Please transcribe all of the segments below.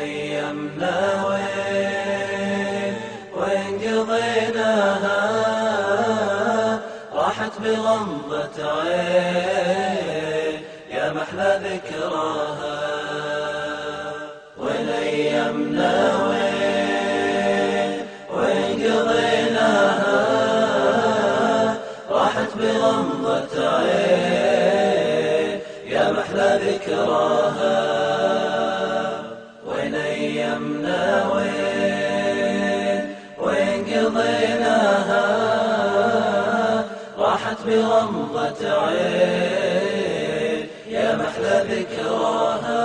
ايامنا وين وين راحت بغمضة عين يا محلى ذكراها وين وين وين راحت بغمضة عين يا محلى ذكراها ايامنا وين وين قضيناها؟ راحت بغمضة عين. يا محلى ذكراها.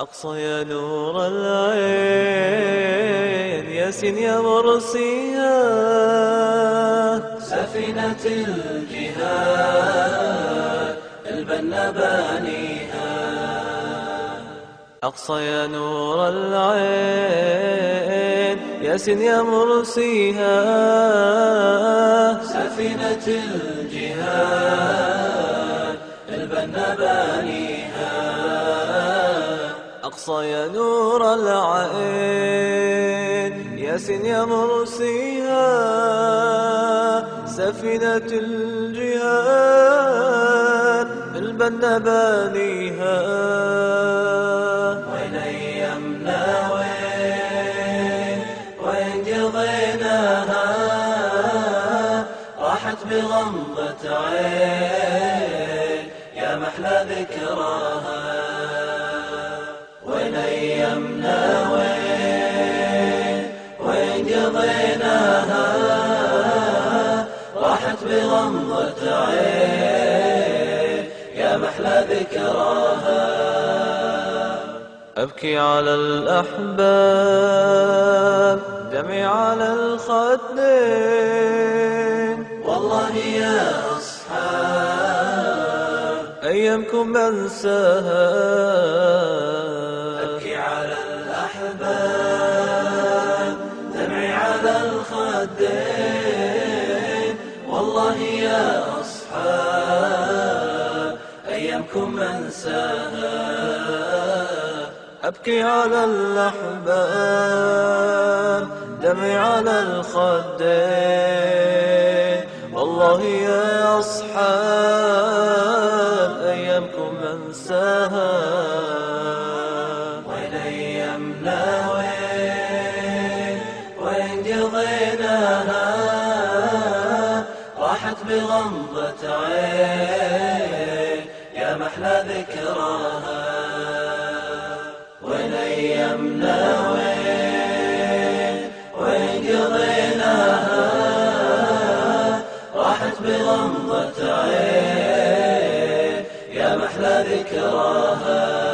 أقصى يا نور العين ياسين يا مرسيها. سفينة الجهاد البنا بانيها. أقصى يا نور العين ياسين يا مرسيها. سفينة الجهاد البنا بانيها أقصى يا نور العين ياسين يا مرسيها. سفينة الجهاد البنا بانيها بغمضة عين يا محلى ذكراها. وين أيامنا وين؟ وين قضيناها؟ راحت بغمضة عين يا محلى ذكراها. أبكي على الأحباب دمعي على الخدين. والله يا أصحاب. أيامكم بنساها أبكي على الأحباب دمعي على الخدين. والله يا أصحاب أيامكم أنساها. أبكي على الأحباب دمعي على الخدين. يا أصحاب أيامكم أنساها. وين أيامنا وين؟ وين قضيناها راحت بغمضة عين يا محلى ذكراها. وين أيامنا محلى ذكراها.